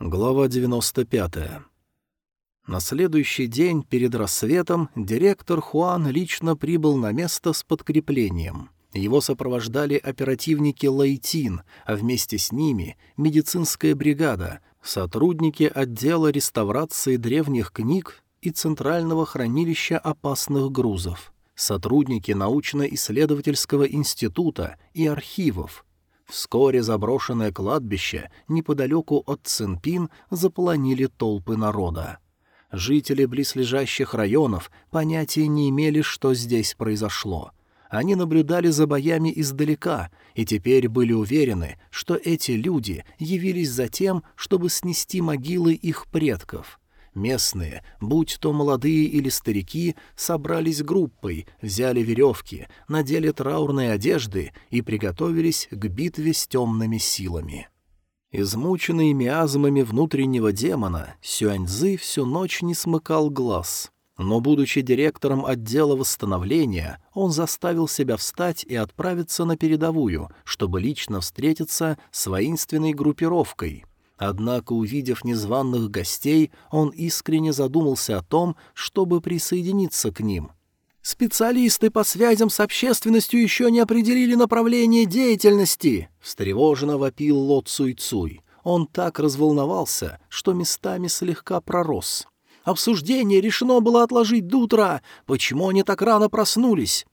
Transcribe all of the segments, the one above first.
Глава 95. На следующий день перед рассветом директор Хуан лично прибыл на место с подкреплением. Его сопровождали оперативники Лайтин, а вместе с ними медицинская бригада, сотрудники отдела реставрации древних книг и Центрального хранилища опасных грузов, сотрудники научно-исследовательского института и архивов — Вскоре заброшенное кладбище неподалеку от Цинпин заполонили толпы народа. Жители близлежащих районов понятия не имели, что здесь произошло. Они наблюдали за боями издалека и теперь были уверены, что эти люди явились за тем, чтобы снести могилы их предков. Местные, будь то молодые или старики, собрались группой, взяли веревки, надели траурные одежды и приготовились к битве с темными силами. Измученный миазмами внутреннего демона, Сюаньзы всю ночь не смыкал глаз. Но, будучи директором отдела восстановления, он заставил себя встать и отправиться на передовую, чтобы лично встретиться с воинственной группировкой — Однако, увидев незваных гостей, он искренне задумался о том, чтобы присоединиться к ним. «Специалисты по связям с общественностью еще не определили направление деятельности!» — встревоженно вопил Ло Цуй Цуй. Он так разволновался, что местами слегка пророс. «Обсуждение решено было отложить до утра. Почему они так рано проснулись?»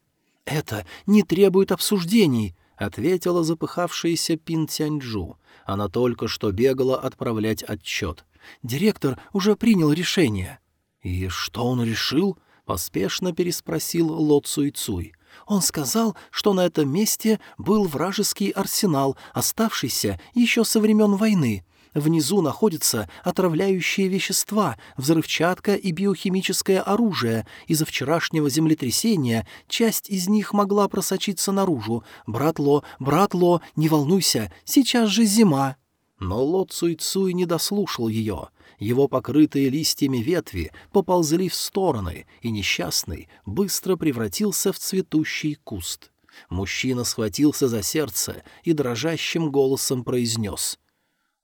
«Это не требует обсуждений», — ответила запыхавшаяся Пин Тяньчжу. Она только что бегала отправлять отчет. Директор уже принял решение. «И что он решил?» — поспешно переспросил Ло Цуй Цуй. «Он сказал, что на этом месте был вражеский арсенал, оставшийся еще со времен войны. Внизу находятся отравляющие вещества, взрывчатка и биохимическое оружие. Из-за вчерашнего землетрясения часть из них могла просочиться наружу. Брат Ло, брат Ло, не волнуйся, сейчас же зима. Но Ло Цуй Цуй не дослушал ее. Его покрытые листьями ветви поползли в стороны, и несчастный быстро превратился в цветущий куст. Мужчина схватился за сердце и дрожащим голосом произнес —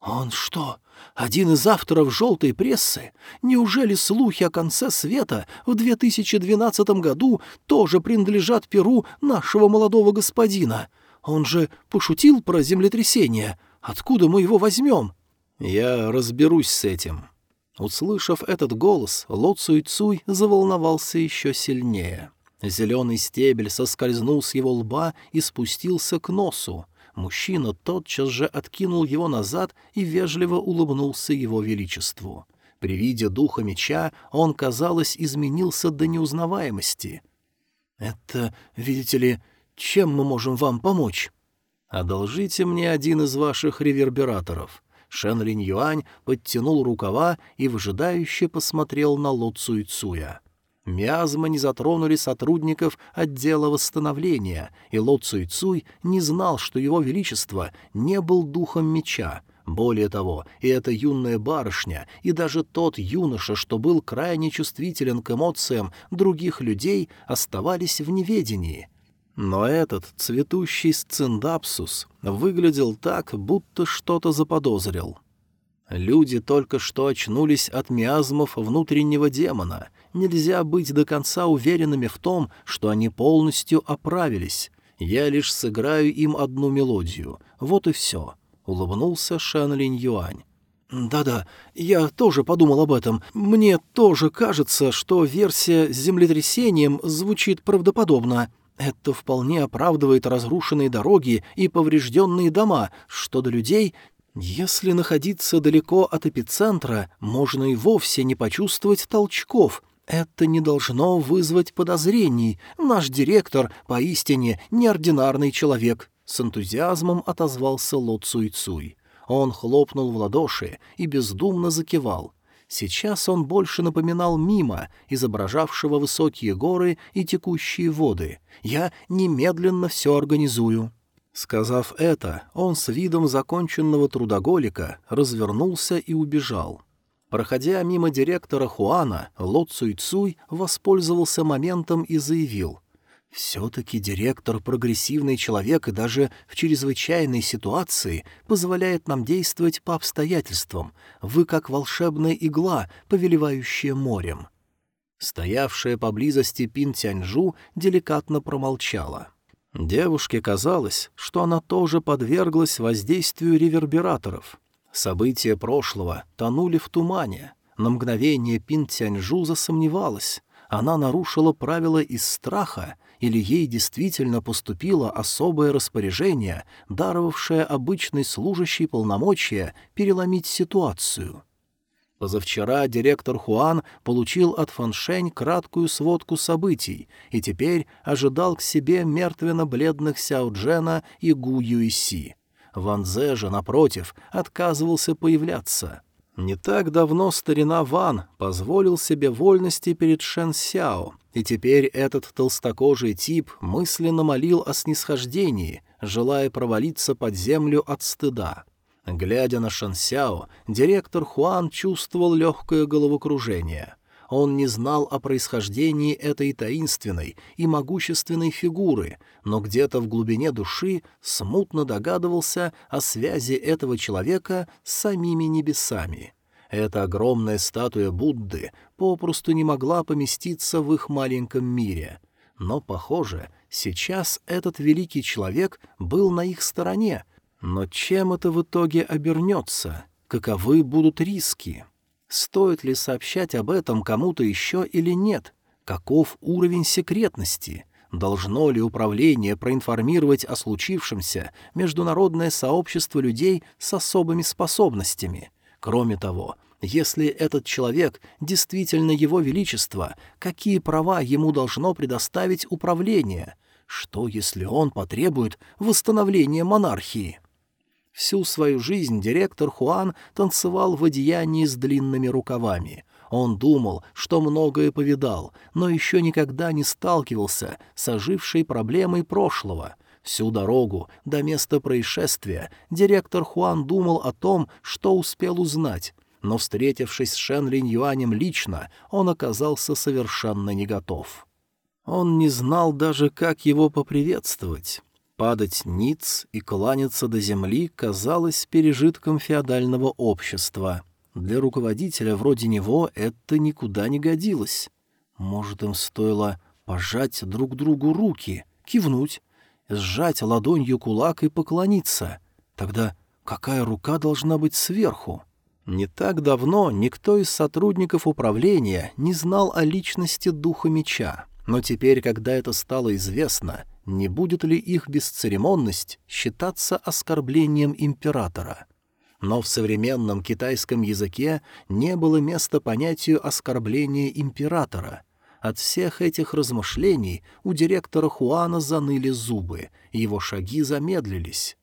«Он что, один из авторов «желтой прессы»? Неужели слухи о конце света в 2012 году тоже принадлежат перу нашего молодого господина? Он же пошутил про землетрясение. Откуда мы его возьмем?» «Я разберусь с этим». Услышав этот голос, Ло Цуй Цуй заволновался еще сильнее. Зеленый стебель соскользнул с его лба и спустился к носу. Мужчина тотчас же откинул его назад и вежливо улыбнулся его величеству. При виде духа меча он, казалось, изменился до неузнаваемости. «Это, видите ли, чем мы можем вам помочь?» «Одолжите мне один из ваших ревербераторов». Шен Линь Юань подтянул рукава и выжидающе посмотрел на Ло Цуй Цуя. Миазмы не затронули сотрудников отдела восстановления, и Ло Цуй Цуй не знал, что его величество не был духом меча. Более того, и эта юная барышня, и даже тот юноша, что был крайне чувствителен к эмоциям других людей, оставались в неведении. Но этот цветущий сциндапсус выглядел так, будто что-то заподозрил. Люди только что очнулись от миазмов внутреннего демона. Нельзя быть до конца уверенными в том, что они полностью оправились. Я лишь сыграю им одну мелодию. Вот и все», — улыбнулся Шан Линь Юань. «Да-да, я тоже подумал об этом. Мне тоже кажется, что версия с землетрясением звучит правдоподобно. Это вполне оправдывает разрушенные дороги и поврежденные дома. Что до людей, если находиться далеко от эпицентра, можно и вовсе не почувствовать толчков. Это не должно вызвать подозрений. Наш директор поистине неординарный человек. С энтузиазмом отозвался Ло Цуй Цуй. Он хлопнул в ладоши и бездумно закивал. Сейчас он больше напоминал мимо, изображавшего высокие горы и текущие воды. «Я немедленно все организую». Сказав это, он с видом законченного трудоголика развернулся и убежал. Проходя мимо директора Хуана, Ло Цуй Цуй воспользовался моментом и заявил. Все-таки директор — прогрессивный человек и даже в чрезвычайной ситуации позволяет нам действовать по обстоятельствам. Вы как волшебная игла, повелевающая морем». Стоявшая поблизости Пин Тяньжу деликатно промолчала. Девушке казалось, что она тоже подверглась воздействию ревербераторов. События прошлого тонули в тумане. На мгновение Пин Тяньжу засомневалась. Она нарушила правила из страха или ей действительно поступило особое распоряжение, даровавшее обычной служащей полномочия переломить ситуацию. Позавчера директор Хуан получил от Фаншень краткую сводку событий и теперь ожидал к себе мертвенно-бледных Сяо Джена и Гу Юйси. Ван Зе же, напротив, отказывался появляться — не так давно старина Ван позволил себе вольности перед Шэн Сяо, и теперь этот толстокожий тип мысленно молил о снисхождении, желая провалиться под землю от стыда. Глядя на Шэн Сяо, директор Хуан чувствовал легкое головокружение — он не знал о происхождении этой таинственной и могущественной фигуры, но где-то в глубине души смутно догадывался о связи этого человека с самими небесами. Эта огромная статуя Будды попросту не могла поместиться в их маленьком мире. Но, похоже, сейчас этот великий человек был на их стороне. Но чем это в итоге обернется? Каковы будут риски? Стоит ли сообщать об этом кому-то еще или нет? Каков уровень секретности? Должно ли управление проинформировать о случившемся международное сообщество людей с особыми способностями? Кроме того, если этот человек действительно его величество, какие права ему должно предоставить управление? Что, если он потребует восстановления монархии? Всю свою жизнь директор Хуан танцевал в одеянии с длинными рукавами. Он думал, что многое повидал, но еще никогда не сталкивался с ожившей проблемой прошлого. Всю дорогу до места происшествия директор Хуан думал о том, что успел узнать, но, встретившись с Шен Линь Юанем лично, он оказался совершенно не готов. Он не знал даже, как его поприветствовать. Падать ниц и кланяться до земли казалось пережитком феодального общества. Для руководителя вроде него это никуда не годилось. Может, им стоило пожать друг другу руки, кивнуть, сжать ладонью кулак и поклониться. Тогда какая рука должна быть сверху? Не так давно никто из сотрудников управления не знал о личности духа меча, но теперь, когда это стало известно, не будет ли их бесцеремонность считаться оскорблением императора. Но в современном китайском языке не было места понятию оскорбления императора. От всех этих размышлений у директора Хуана заныли зубы, его шаги замедлились.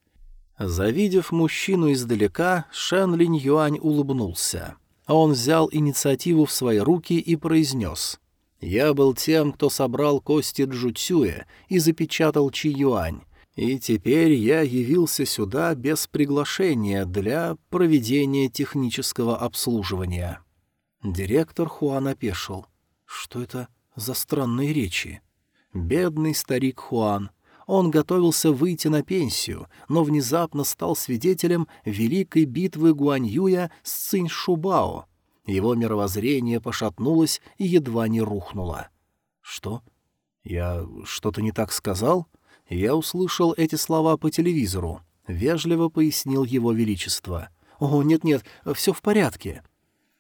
Завидев мужчину издалека, Шэн Линь Юань улыбнулся. Он взял инициативу в свои руки и произнес — я был тем, кто собрал кости Джуцюя и запечатал Чи-Юань, и теперь я явился сюда без приглашения для проведения технического обслуживания». Директор Хуан опешил. «Что это за странные речи?» «Бедный старик Хуан. Он готовился выйти на пенсию, но внезапно стал свидетелем великой битвы Гуаньюя с Цинь Шубао, его мировоззрение пошатнулось и едва не рухнуло. «Что? Я что-то не так сказал?» Я услышал эти слова по телевизору. Вежливо пояснил его величество. «О, нет-нет, все в порядке».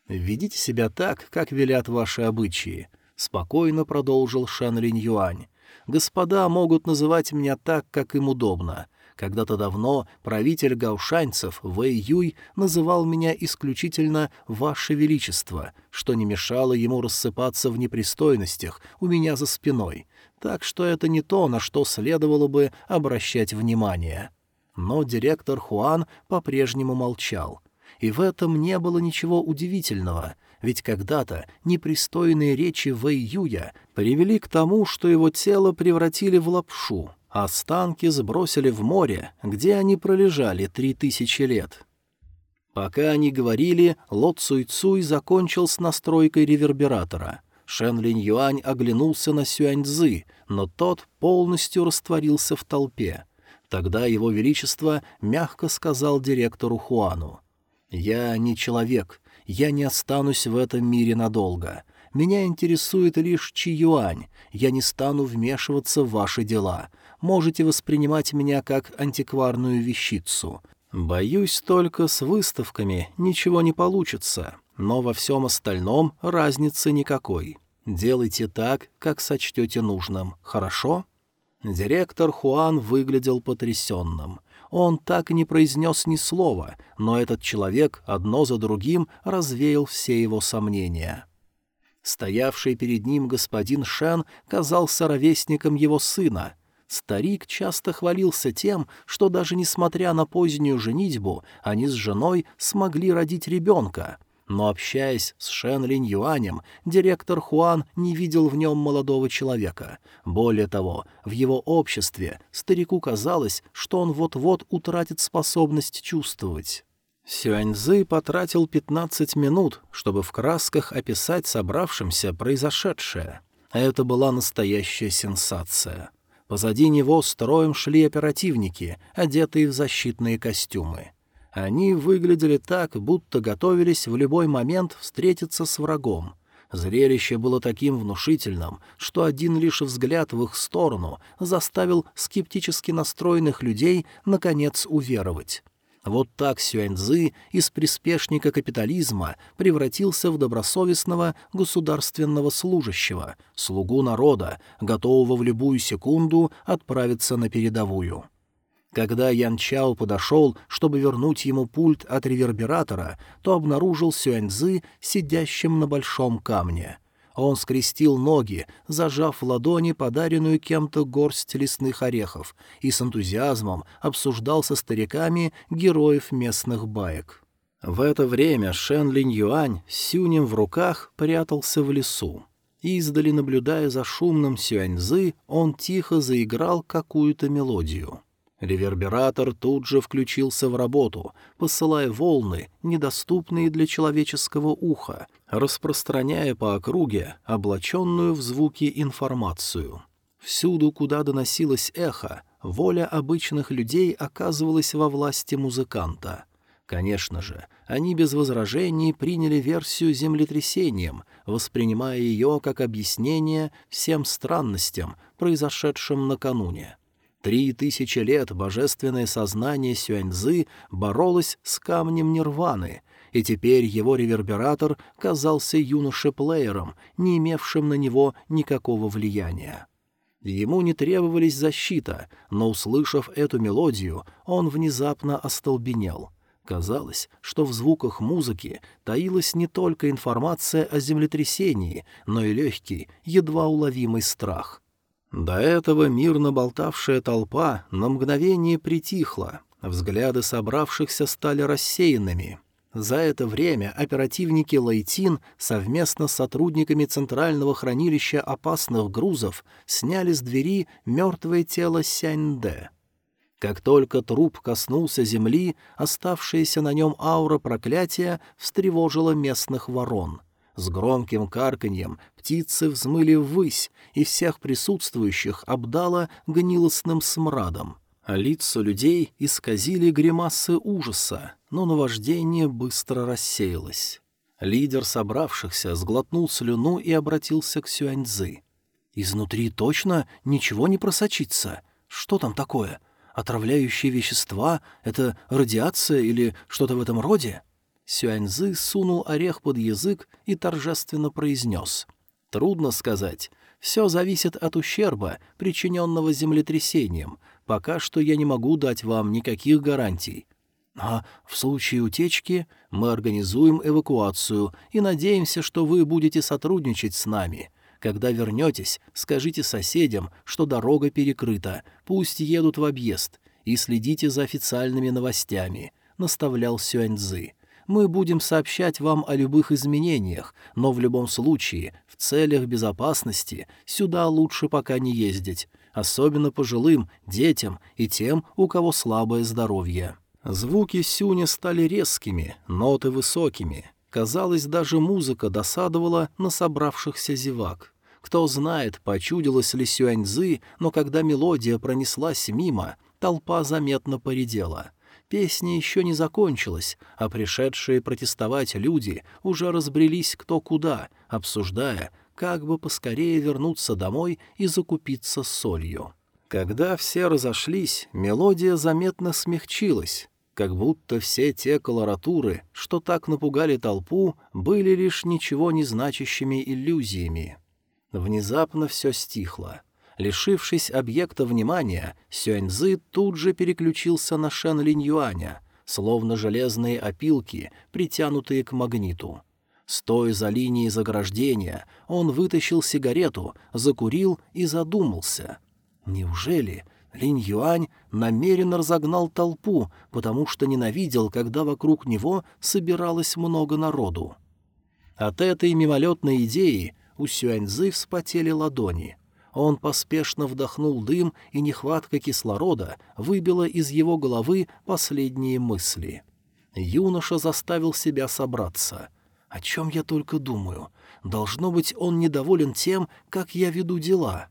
«Ведите себя так, как велят ваши обычаи», — спокойно продолжил Шан Линь Юань. «Господа могут называть меня так, как им удобно. Когда-то давно правитель гаушанцев Вэй Юй называл меня исключительно «Ваше Величество», что не мешало ему рассыпаться в непристойностях у меня за спиной, так что это не то, на что следовало бы обращать внимание. Но директор Хуан по-прежнему молчал. И в этом не было ничего удивительного — ведь когда-то непристойные речи Вэй Юя привели к тому, что его тело превратили в лапшу, Останки сбросили в море, где они пролежали три тысячи лет. Пока они говорили, Ло Цуй Цуй закончил с настройкой ревербератора. Шен Линь Юань оглянулся на Сюаньцзы, но тот полностью растворился в толпе. Тогда его величество мягко сказал директору Хуану. «Я не человек, я не останусь в этом мире надолго. Меня интересует лишь Чи Юань, я не стану вмешиваться в ваши дела. Можете воспринимать меня как антикварную вещицу. Боюсь, только с выставками ничего не получится, но во всем остальном разницы никакой. Делайте так, как сочтете нужным, хорошо?» Директор Хуан выглядел потрясенным. Он так и не произнес ни слова, но этот человек одно за другим развеял все его сомнения. Стоявший перед ним господин Шен казался ровесником его сына. Старик часто хвалился тем, что даже несмотря на позднюю женитьбу, они с женой смогли родить ребенка — но, общаясь с Шен Линь Юанем, директор Хуан не видел в нем молодого человека. Более того, в его обществе старику казалось, что он вот-вот утратит способность чувствовать. Сюаньзы потратил 15 минут, чтобы в красках описать собравшимся произошедшее. Это была настоящая сенсация. Позади него строем шли оперативники, одетые в защитные костюмы. Они выглядели так, будто готовились в любой момент встретиться с врагом. Зрелище было таким внушительным, что один лишь взгляд в их сторону заставил скептически настроенных людей наконец уверовать. Вот так Сюаньзы из приспешника капитализма превратился в добросовестного государственного служащего, слугу народа, готового в любую секунду отправиться на передовую. Когда Ян Чао подошел, чтобы вернуть ему пульт от ревербератора, то обнаружил Сюаньзы сидящим на большом камне. Он скрестил ноги, зажав в ладони подаренную кем-то горсть лесных орехов, и с энтузиазмом обсуждал со стариками героев местных баек. В это время Шен Линь Юань с сюнем в руках прятался в лесу. Издали, наблюдая за шумным Сюаньзы, он тихо заиграл какую-то мелодию. Ревербератор тут же включился в работу, посылая волны, недоступные для человеческого уха, распространяя по округе облаченную в звуки информацию. Всюду, куда доносилось эхо, воля обычных людей оказывалась во власти музыканта. Конечно же, они без возражений приняли версию землетрясением, воспринимая ее как объяснение всем странностям, произошедшим накануне. Три тысячи лет божественное сознание Сюаньзы боролось с камнем нирваны, и теперь его ревербератор казался юноше-плеером, не имевшим на него никакого влияния. Ему не требовались защита, но, услышав эту мелодию, он внезапно остолбенел. Казалось, что в звуках музыки таилась не только информация о землетрясении, но и легкий, едва уловимый страх — до этого мирно болтавшая толпа на мгновение притихла, взгляды собравшихся стали рассеянными. За это время оперативники Лайтин совместно с сотрудниками Центрального хранилища опасных грузов сняли с двери мертвое тело Сяньде. Как только труп коснулся земли, оставшаяся на нем аура проклятия встревожила местных ворон — с громким карканьем птицы взмыли ввысь, и всех присутствующих обдало гнилостным смрадом. А лица людей исказили гримасы ужаса, но наваждение быстро рассеялось. Лидер собравшихся сглотнул слюну и обратился к Сюаньцзы. «Изнутри точно ничего не просочится. Что там такое? Отравляющие вещества? Это радиация или что-то в этом роде?» Сюаньзы сунул орех под язык и торжественно произнес. «Трудно сказать. Все зависит от ущерба, причиненного землетрясением. Пока что я не могу дать вам никаких гарантий. А в случае утечки мы организуем эвакуацию и надеемся, что вы будете сотрудничать с нами. Когда вернетесь, скажите соседям, что дорога перекрыта, пусть едут в объезд, и следите за официальными новостями», — наставлял Сюаньзы. Мы будем сообщать вам о любых изменениях, но в любом случае, в целях безопасности, сюда лучше пока не ездить, особенно пожилым, детям и тем, у кого слабое здоровье». Звуки Сюня стали резкими, ноты высокими. Казалось, даже музыка досадовала на собравшихся зевак. Кто знает, почудилась ли Сюаньзы, но когда мелодия пронеслась мимо, толпа заметно поредела. Песня еще не закончилась, а пришедшие протестовать люди уже разбрелись кто куда, обсуждая, как бы поскорее вернуться домой и закупиться солью. Когда все разошлись, мелодия заметно смягчилась, как будто все те колоратуры, что так напугали толпу, были лишь ничего не значащими иллюзиями. Внезапно все стихло. Лишившись объекта внимания, Сюаньзы тут же переключился на Шен Линь Юаня, словно железные опилки, притянутые к магниту. Стоя за линией заграждения, он вытащил сигарету, закурил и задумался. Неужели Линь Юань намеренно разогнал толпу, потому что ненавидел, когда вокруг него собиралось много народу? От этой мимолетной идеи у Сюаньзы вспотели ладони. Он поспешно вдохнул дым, и нехватка кислорода выбила из его головы последние мысли. Юноша заставил себя собраться. «О чем я только думаю? Должно быть, он недоволен тем, как я веду дела».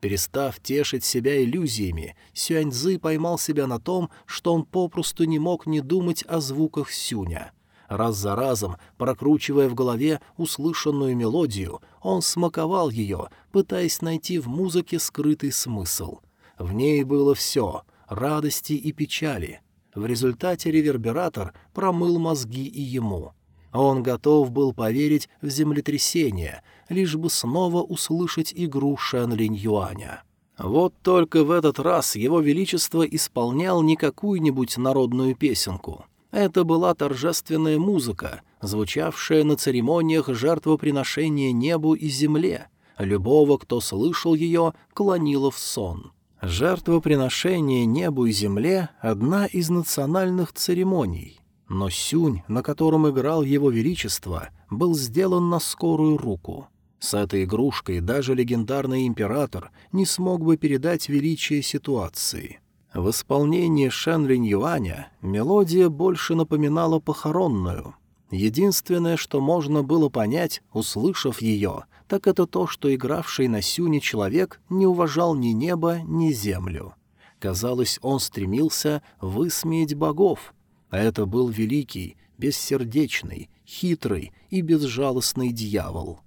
Перестав тешить себя иллюзиями, Сюаньзы поймал себя на том, что он попросту не мог не думать о звуках Сюня — Раз за разом, прокручивая в голове услышанную мелодию, он смаковал ее, пытаясь найти в музыке скрытый смысл. В ней было все — радости и печали. В результате ревербератор промыл мозги и ему. Он готов был поверить в землетрясение, лишь бы снова услышать игру Шэн Линь Юаня. Вот только в этот раз его величество исполнял не какую-нибудь народную песенку — это была торжественная музыка, звучавшая на церемониях жертвоприношения небу и земле. Любого, кто слышал ее, клонило в сон. Жертвоприношение небу и земле — одна из национальных церемоний. Но сюнь, на котором играл его величество, был сделан на скорую руку. С этой игрушкой даже легендарный император не смог бы передать величие ситуации — в исполнении Шэн Линь Юаня мелодия больше напоминала похоронную. Единственное, что можно было понять, услышав ее, так это то, что игравший на сюне человек не уважал ни небо, ни землю. Казалось, он стремился высмеять богов. А это был великий, бессердечный, хитрый и безжалостный дьявол.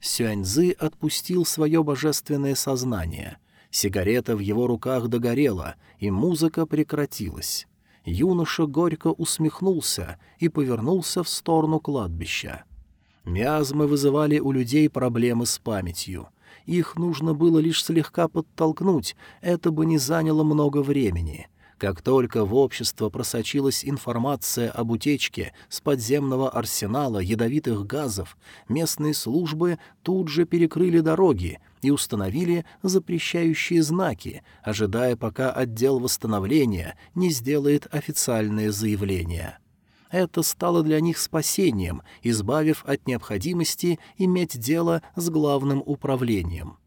Сюаньзы отпустил свое божественное сознание — Сигарета в его руках догорела, и музыка прекратилась. Юноша горько усмехнулся и повернулся в сторону кладбища. Миазмы вызывали у людей проблемы с памятью. Их нужно было лишь слегка подтолкнуть, это бы не заняло много времени — как только в общество просочилась информация об утечке с подземного арсенала ядовитых газов, местные службы тут же перекрыли дороги и установили запрещающие знаки, ожидая, пока отдел восстановления не сделает официальное заявление. Это стало для них спасением, избавив от необходимости иметь дело с главным управлением.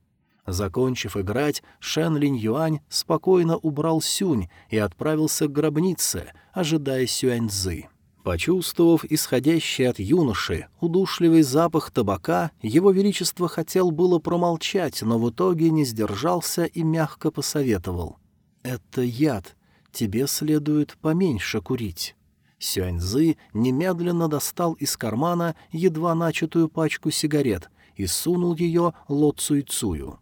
Закончив играть, Шен Линь Юань спокойно убрал Сюнь и отправился к гробнице, ожидая Сюаньзы. Почувствовав исходящий от юноши удушливый запах табака, его величество хотел было промолчать, но в итоге не сдержался и мягко посоветовал. «Это яд. Тебе следует поменьше курить». Сюаньзы немедленно достал из кармана едва начатую пачку сигарет и сунул ее Ло Цуйцую.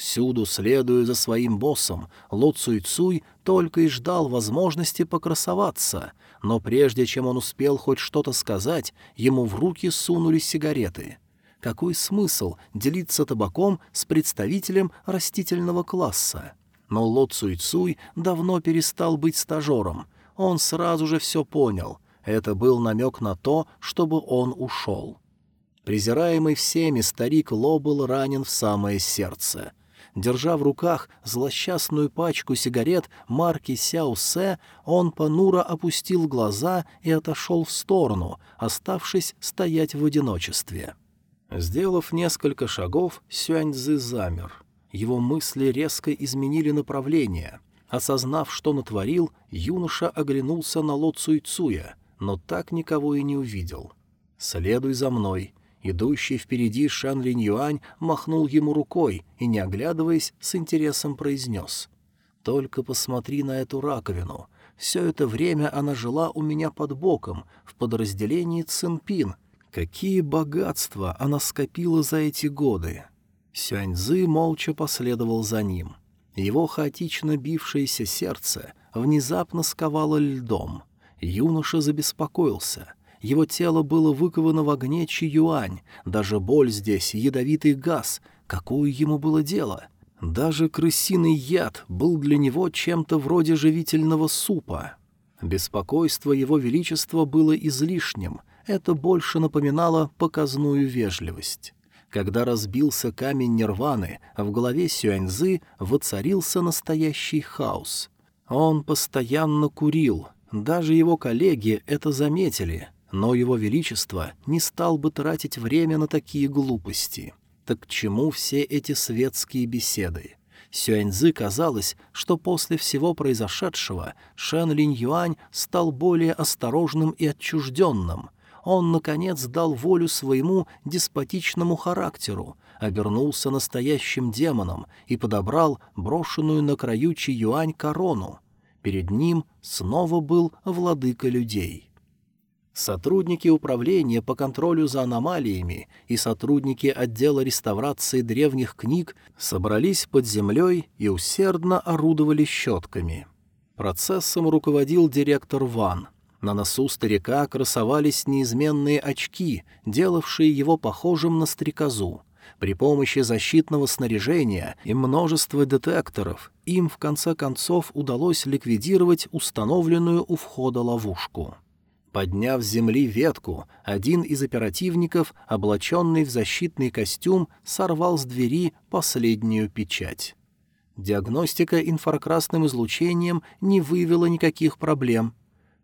Всюду, следуя за своим боссом, Ло Цуй Цуй только и ждал возможности покрасоваться, но прежде чем он успел хоть что-то сказать, ему в руки сунули сигареты. Какой смысл делиться табаком с представителем растительного класса? Но Ло Цуй Цуй давно перестал быть стажером. Он сразу же все понял. Это был намек на то, чтобы он ушел. Презираемый всеми старик Ло был ранен в самое сердце — Держа в руках злосчастную пачку сигарет марки Сяо-Се, он понуро опустил глаза и отошел в сторону, оставшись стоять в одиночестве. Сделав несколько шагов, Сюаньзы замер. Его мысли резко изменили направление. Осознав, что натворил, юноша оглянулся на Ло Цуйцуя, но так никого и не увидел — «Следуй за мной». Идущий впереди Шан Линь Юань махнул ему рукой и, не оглядываясь, с интересом произнес. «Только посмотри на эту раковину. Все это время она жила у меня под боком, в подразделении Цинпин. Какие богатства она скопила за эти годы!» Сюаньзы молча последовал за ним. Его хаотично бившееся сердце внезапно сковало льдом. Юноша забеспокоился. Его тело было выковано в огне Чи-Юань. Даже боль здесь, ядовитый газ. Какое ему было дело? Даже крысиный яд был для него чем-то вроде живительного супа. Беспокойство его величества было излишним. Это больше напоминало показную вежливость. Когда разбился камень нирваны, в голове Сюаньзы воцарился настоящий хаос. Он постоянно курил. Даже его коллеги это заметили — но его величество не стал бы тратить время на такие глупости. Так к чему все эти светские беседы? Сюаньзы казалось, что после всего произошедшего Шэн Линь Юань стал более осторожным и отчужденным. Он, наконец, дал волю своему деспотичному характеру, обернулся настоящим демоном и подобрал брошенную на краю Чи Юань корону. Перед ним снова был владыка людей. Сотрудники управления по контролю за аномалиями и сотрудники отдела реставрации древних книг собрались под землей и усердно орудовали щетками. Процессом руководил директор Ван. На носу старика красовались неизменные очки, делавшие его похожим на стрекозу. При помощи защитного снаряжения и множества детекторов им в конце концов удалось ликвидировать установленную у входа ловушку. Подняв с земли ветку, один из оперативников, облаченный в защитный костюм, сорвал с двери последнюю печать. Диагностика инфракрасным излучением не выявила никаких проблем.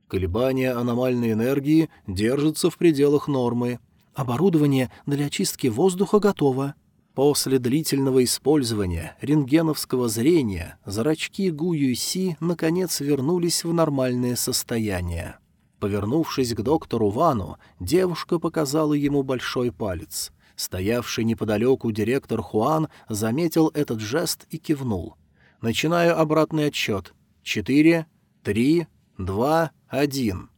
Колебания аномальной энергии держатся в пределах нормы. Оборудование для очистки воздуха готово. После длительного использования рентгеновского зрения зрачки Гу Юйси наконец вернулись в нормальное состояние. Повернувшись к доктору Вану, девушка показала ему большой палец. Стоявший неподалеку директор Хуан заметил этот жест и кивнул. «Начинаю обратный отсчет. Четыре, три, два, один».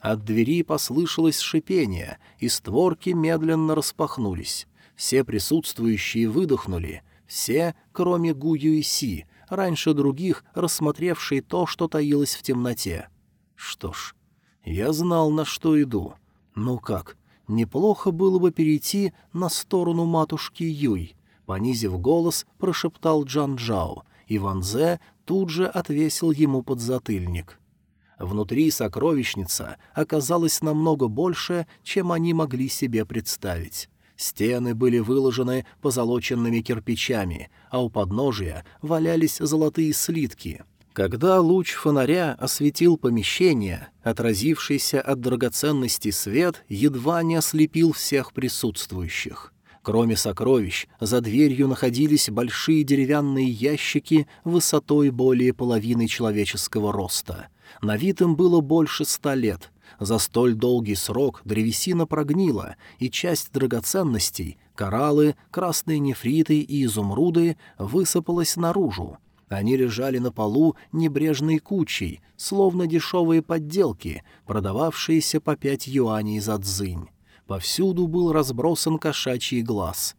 От двери послышалось шипение, и створки медленно распахнулись. Все присутствующие выдохнули, все, кроме Гу Юйси, раньше других, рассмотревшие то, что таилось в темноте. Что ж, я знал, на что иду. Ну как, неплохо было бы перейти на сторону матушки Юй. Понизив голос, прошептал Джан Джао, и Ван Зе тут же отвесил ему подзатыльник. Внутри сокровищница оказалась намного больше, чем они могли себе представить. Стены были выложены позолоченными кирпичами, а у подножия валялись золотые слитки — когда луч фонаря осветил помещение, отразившийся от драгоценностей свет едва не ослепил всех присутствующих. Кроме сокровищ, за дверью находились большие деревянные ящики высотой более половины человеческого роста. На вид им было больше ста лет. За столь долгий срок древесина прогнила, и часть драгоценностей — кораллы, красные нефриты и изумруды — высыпалась наружу, они лежали на полу небрежной кучей, словно дешевые подделки, продававшиеся по пять юаней за дзынь. Повсюду был разбросан кошачий глаз.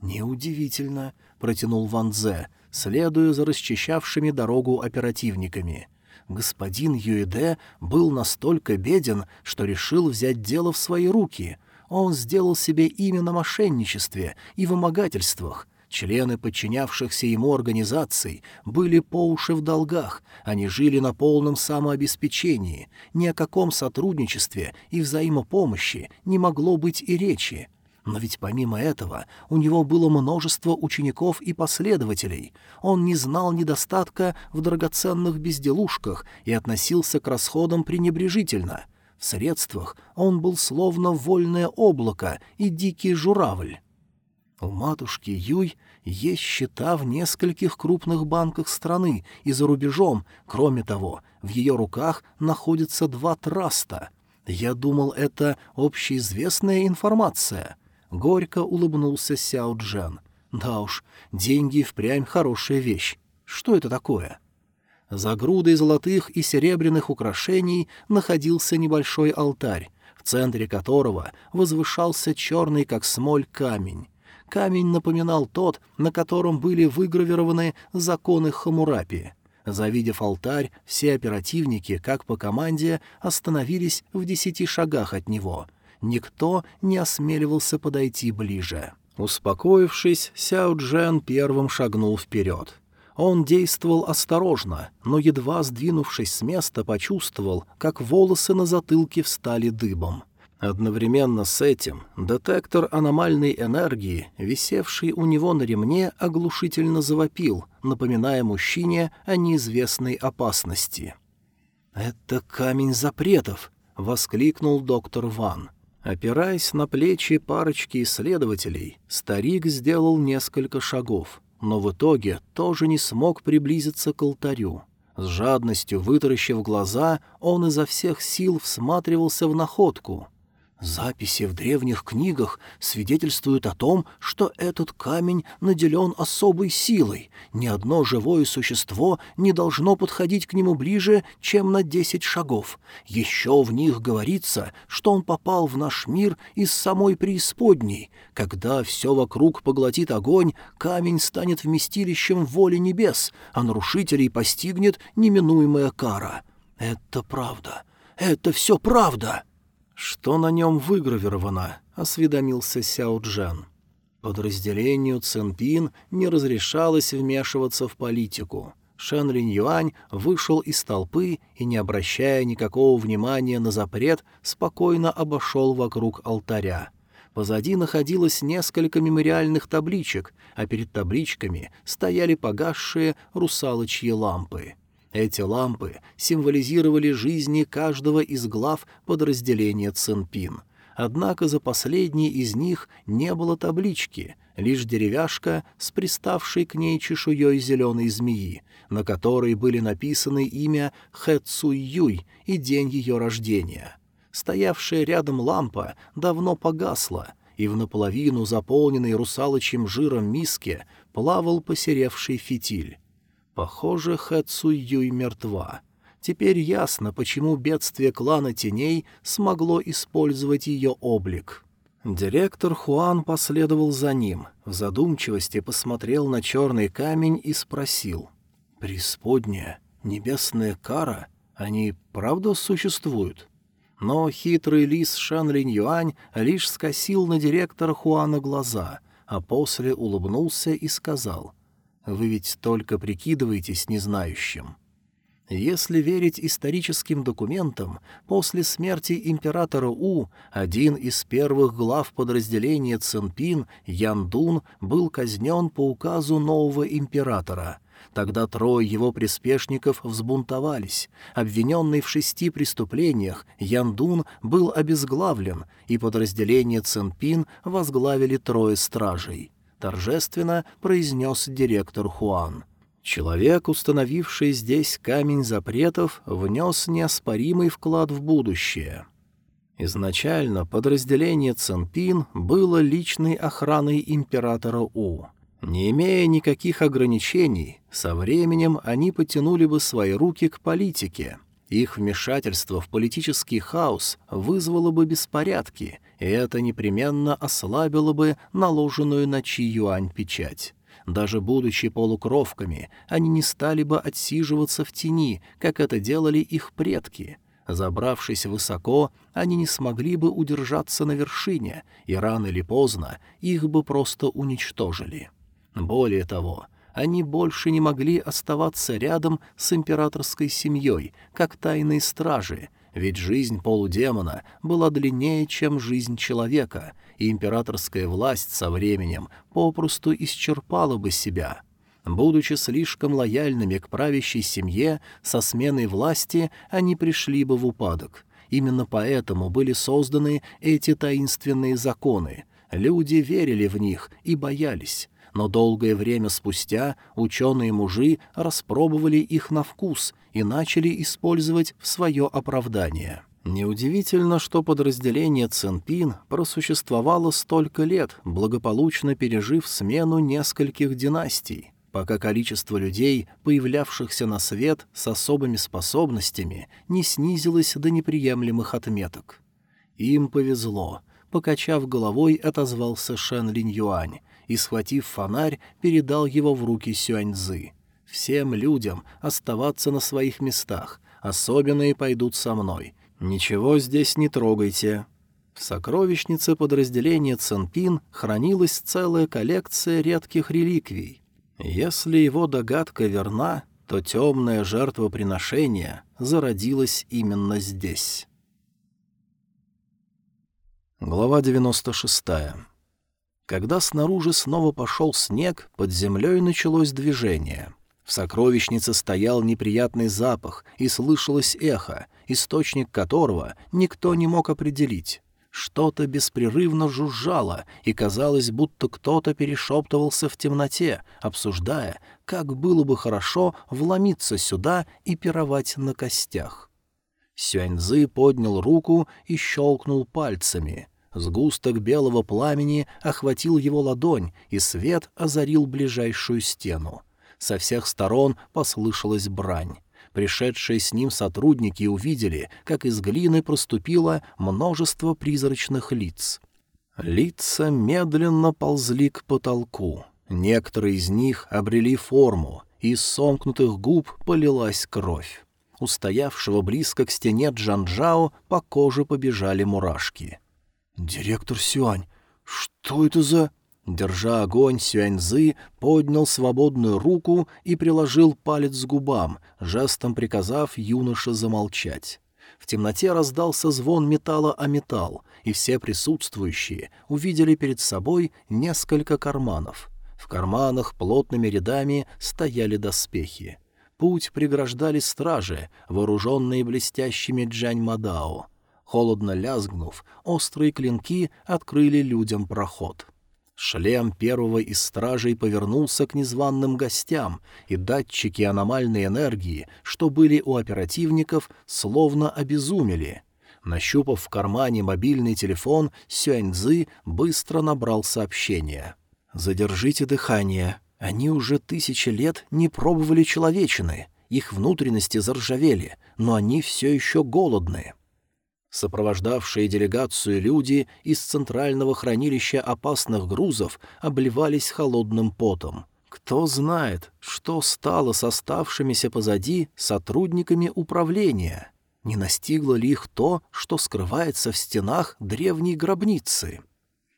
«Неудивительно», — протянул Ван Дзе, следуя за расчищавшими дорогу оперативниками. Господин Юэде был настолько беден, что решил взять дело в свои руки. Он сделал себе имя на мошенничестве и вымогательствах, Члены подчинявшихся ему организаций были по уши в долгах, они жили на полном самообеспечении, ни о каком сотрудничестве и взаимопомощи не могло быть и речи. Но ведь помимо этого у него было множество учеников и последователей. Он не знал недостатка в драгоценных безделушках и относился к расходам пренебрежительно. В средствах он был словно вольное облако и дикий журавль. У матушки Юй есть счета в нескольких крупных банках страны и за рубежом. Кроме того, в ее руках находятся два траста. Я думал, это общеизвестная информация. Горько улыбнулся Сяо Джен. Да уж, деньги впрямь хорошая вещь. Что это такое? За грудой золотых и серебряных украшений находился небольшой алтарь, в центре которого возвышался черный, как смоль, камень. Камень напоминал тот, на котором были выгравированы законы Хамурапи. Завидев алтарь, все оперативники, как по команде, остановились в десяти шагах от него. Никто не осмеливался подойти ближе. Успокоившись, Сяо Джен первым шагнул вперед. Он действовал осторожно, но, едва сдвинувшись с места, почувствовал, как волосы на затылке встали дыбом. Одновременно с этим детектор аномальной энергии, висевший у него на ремне, оглушительно завопил, напоминая мужчине о неизвестной опасности. «Это камень запретов!» — воскликнул доктор Ван. Опираясь на плечи парочки исследователей, старик сделал несколько шагов, но в итоге тоже не смог приблизиться к алтарю. С жадностью вытаращив глаза, он изо всех сил всматривался в находку. Записи в древних книгах свидетельствуют о том, что этот камень наделен особой силой. Ни одно живое существо не должно подходить к нему ближе, чем на десять шагов. Еще в них говорится, что он попал в наш мир из самой преисподней. Когда все вокруг поглотит огонь, камень станет вместилищем воли небес, а нарушителей постигнет неминуемая кара. Это правда. Это все правда. «Что на нем выгравировано?» — осведомился Сяо Джен. Подразделению Цинпин не разрешалось вмешиваться в политику. Шэн Линь Юань вышел из толпы и, не обращая никакого внимания на запрет, спокойно обошел вокруг алтаря. Позади находилось несколько мемориальных табличек, а перед табличками стояли погасшие русалочьи лампы. Эти лампы символизировали жизни каждого из глав подразделения Цинпин. Однако за последней из них не было таблички, лишь деревяшка с приставшей к ней чешуей зеленой змеи, на которой были написаны имя Хэ Цуй Юй и день ее рождения. Стоявшая рядом лампа давно погасла, и в наполовину заполненной русалочьим жиром миске плавал посеревший фитиль. Похоже, Хэ Юй мертва. Теперь ясно, почему бедствие клана теней смогло использовать ее облик. Директор Хуан последовал за ним, в задумчивости посмотрел на черный камень и спросил. «Преисподняя, небесная кара, они правда существуют?» Но хитрый лис Шан Линь Юань лишь скосил на директора Хуана глаза, а после улыбнулся и сказал — вы ведь только прикидываетесь незнающим. Если верить историческим документам, после смерти императора У один из первых глав подразделения Цинпин, Яндун, был казнен по указу нового императора. Тогда трое его приспешников взбунтовались. Обвиненный в шести преступлениях, Яндун был обезглавлен, и подразделение Цинпин возглавили трое стражей торжественно произнес директор Хуан. Человек, установивший здесь камень запретов, внес неоспоримый вклад в будущее. Изначально подразделение Цинпин было личной охраной императора У. Не имея никаких ограничений, со временем они потянули бы свои руки к политике. Их вмешательство в политический хаос вызвало бы беспорядки — и это непременно ослабило бы наложенную на Чи Юань печать. Даже будучи полукровками, они не стали бы отсиживаться в тени, как это делали их предки. Забравшись высоко, они не смогли бы удержаться на вершине, и рано или поздно их бы просто уничтожили. Более того, они больше не могли оставаться рядом с императорской семьей, как тайные стражи — ведь жизнь полудемона была длиннее, чем жизнь человека, и императорская власть со временем попросту исчерпала бы себя. Будучи слишком лояльными к правящей семье, со сменой власти они пришли бы в упадок. Именно поэтому были созданы эти таинственные законы. Люди верили в них и боялись но долгое время спустя ученые-мужи распробовали их на вкус и начали использовать в свое оправдание. Неудивительно, что подразделение Цинпин просуществовало столько лет, благополучно пережив смену нескольких династий, пока количество людей, появлявшихся на свет с особыми способностями, не снизилось до неприемлемых отметок. Им повезло. Покачав головой, отозвался Шэн Линь Юань и, схватив фонарь, передал его в руки Сюаньзы. «Всем людям оставаться на своих местах, особенные пойдут со мной». «Ничего здесь не трогайте». В сокровищнице подразделения Ценпин хранилась целая коллекция редких реликвий. Если его догадка верна, то темное жертвоприношение зародилось именно здесь. Глава 96. Когда снаружи снова пошел снег, под землей началось движение — в сокровищнице стоял неприятный запах и слышалось эхо, источник которого никто не мог определить. Что-то беспрерывно жужжало, и казалось, будто кто-то перешептывался в темноте, обсуждая, как было бы хорошо вломиться сюда и пировать на костях. Сюаньзы поднял руку и щелкнул пальцами. Сгусток белого пламени охватил его ладонь, и свет озарил ближайшую стену. Со всех сторон послышалась брань. Пришедшие с ним сотрудники увидели, как из глины проступило множество призрачных лиц. Лица медленно ползли к потолку. Некоторые из них обрели форму, из сомкнутых губ полилась кровь. У стоявшего близко к стене Джанжао по коже побежали мурашки. «Директор Сюань, что это за...» Держа огонь, Сюаньзы поднял свободную руку и приложил палец к губам, жестом приказав юноше замолчать. В темноте раздался звон металла о металл, и все присутствующие увидели перед собой несколько карманов. В карманах плотными рядами стояли доспехи. Путь преграждали стражи, вооруженные блестящими джань-мадао. Холодно лязгнув, острые клинки открыли людям проход. Шлем первого из стражей повернулся к незваным гостям, и датчики аномальной энергии, что были у оперативников, словно обезумели. Нащупав в кармане мобильный телефон, Сюаньцзы быстро набрал сообщение. «Задержите дыхание. Они уже тысячи лет не пробовали человечины. Их внутренности заржавели, но они все еще голодны». Сопровождавшие делегацию люди из центрального хранилища опасных грузов обливались холодным потом. Кто знает, что стало с оставшимися позади сотрудниками управления? Не настигло ли их то, что скрывается в стенах древней гробницы?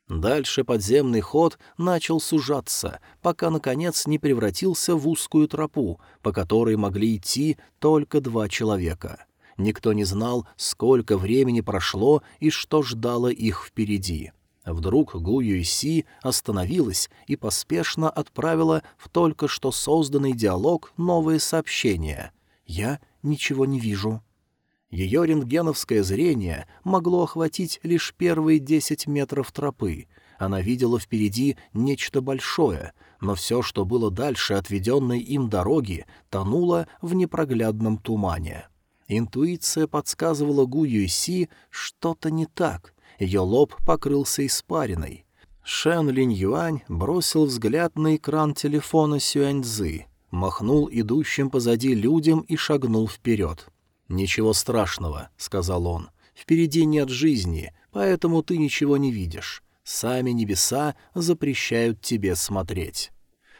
Дальше подземный ход начал сужаться, пока, наконец, не превратился в узкую тропу, по которой могли идти только два человека — Никто не знал, сколько времени прошло и что ждало их впереди. Вдруг Гу Юйси остановилась и поспешно отправила в только что созданный диалог новые сообщения. «Я ничего не вижу». Ее рентгеновское зрение могло охватить лишь первые десять метров тропы. Она видела впереди нечто большое, но все, что было дальше отведенной им дороги, тонуло в непроглядном тумане. Интуиция подсказывала Гу Юйси что-то не так. Ее лоб покрылся испариной. Шэн Линь Юань бросил взгляд на экран телефона Сюаньзы, махнул идущим позади людям и шагнул вперед. «Ничего страшного», — сказал он. «Впереди нет жизни, поэтому ты ничего не видишь. Сами небеса запрещают тебе смотреть».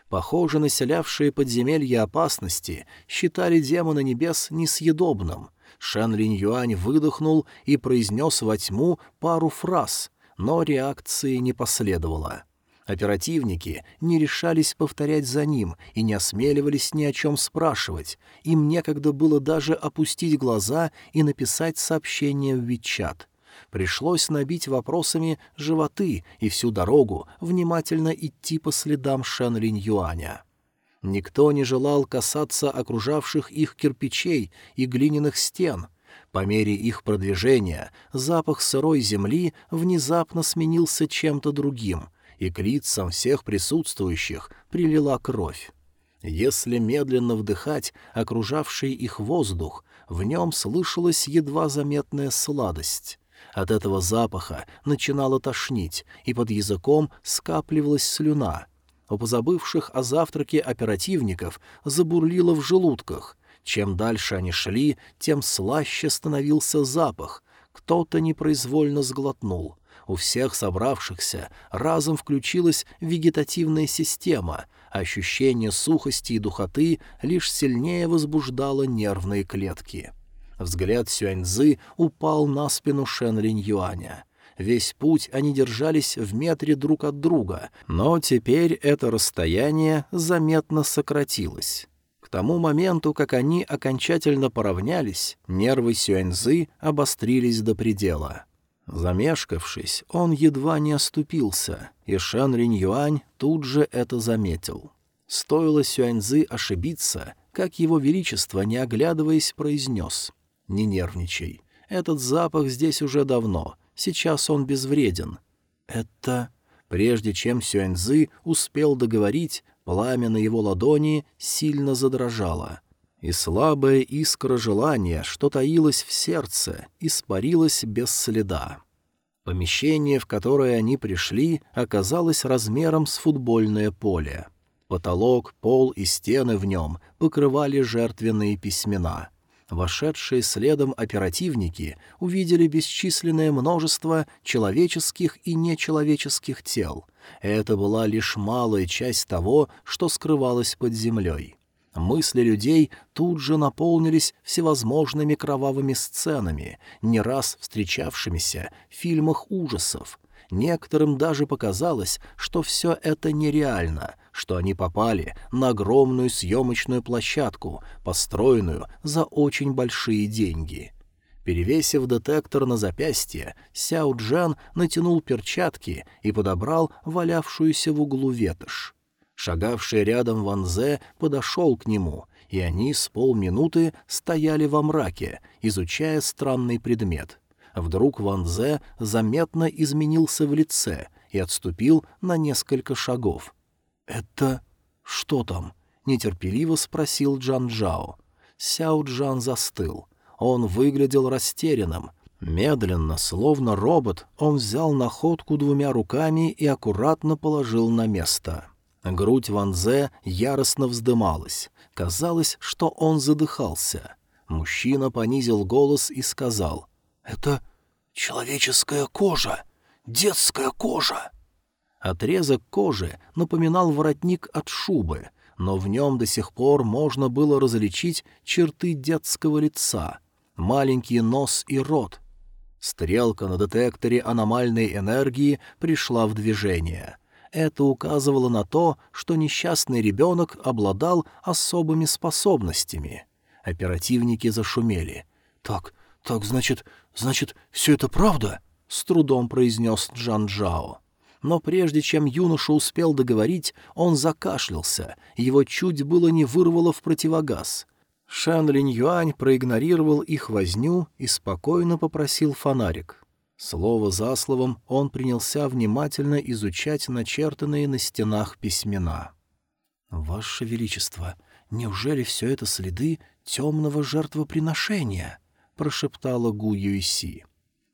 Похоже, населявшие подземелья опасности считали демона небес несъедобным. Шэн Линь Юань выдохнул и произнес во тьму пару фраз, но реакции не последовало. Оперативники не решались повторять за ним и не осмеливались ни о чем спрашивать. Им некогда было даже опустить глаза и написать сообщение в Вичат — Пришлось набить вопросами животы и всю дорогу внимательно идти по следам Шэн Линь Юаня. Никто не желал касаться окружавших их кирпичей и глиняных стен. По мере их продвижения запах сырой земли внезапно сменился чем-то другим, и к лицам всех присутствующих прилила кровь. Если медленно вдыхать окружавший их воздух, в нем слышалась едва заметная сладость. От этого запаха начинало тошнить, и под языком скапливалась слюна. У позабывших о завтраке оперативников забурлило в желудках. Чем дальше они шли, тем слаще становился запах. Кто-то непроизвольно сглотнул. У всех собравшихся разом включилась вегетативная система, ощущение сухости и духоты лишь сильнее возбуждало нервные клетки. Взгляд Сюаньзы упал на спину Шен Линь Юаня. Весь путь они держались в метре друг от друга, но теперь это расстояние заметно сократилось. К тому моменту, как они окончательно поравнялись, нервы Сюаньзы обострились до предела. Замешкавшись, он едва не оступился, и Шэн Ринь Юань тут же это заметил. Стоило Сюаньзы ошибиться, как его величество, не оглядываясь, произнес — не нервничай. Этот запах здесь уже давно. Сейчас он безвреден. Это... Прежде чем Сюэньзы успел договорить, пламя на его ладони сильно задрожало. И слабая искра желания, что таилось в сердце, испарилась без следа. Помещение, в которое они пришли, оказалось размером с футбольное поле. Потолок, пол и стены в нем покрывали жертвенные письмена — Вошедшие следом оперативники увидели бесчисленное множество человеческих и нечеловеческих тел. Это была лишь малая часть того, что скрывалось под землей. Мысли людей тут же наполнились всевозможными кровавыми сценами, не раз встречавшимися в фильмах ужасов. Некоторым даже показалось, что все это нереально, что они попали на огромную съемочную площадку, построенную за очень большие деньги. Перевесив детектор на запястье, Сяо Джан натянул перчатки и подобрал валявшуюся в углу ветошь. Шагавший рядом Ван Зе подошел к нему, и они с полминуты стояли во мраке, изучая странный предмет. Вдруг Ван Зе заметно изменился в лице и отступил на несколько шагов. «Это... что там?» — нетерпеливо спросил Джан Джао. Сяо Джан застыл. Он выглядел растерянным. Медленно, словно робот, он взял находку двумя руками и аккуратно положил на место. Грудь Ван Зе яростно вздымалась. Казалось, что он задыхался. Мужчина понизил голос и сказал, «Это человеческая кожа, детская кожа». Отрезок кожи напоминал воротник от шубы, но в нем до сих пор можно было различить черты детского лица, маленький нос и рот. Стрелка на детекторе аномальной энергии пришла в движение. Это указывало на то, что несчастный ребенок обладал особыми способностями. Оперативники зашумели. «Так, так, значит, значит, все это правда?» — с трудом произнес Джан Джао но прежде чем юноша успел договорить, он закашлялся, его чуть было не вырвало в противогаз. Шэн Линь Юань проигнорировал их возню и спокойно попросил фонарик. Слово за словом он принялся внимательно изучать начертанные на стенах письмена. «Ваше Величество, неужели все это следы темного жертвоприношения?» — прошептала Гу Юйси.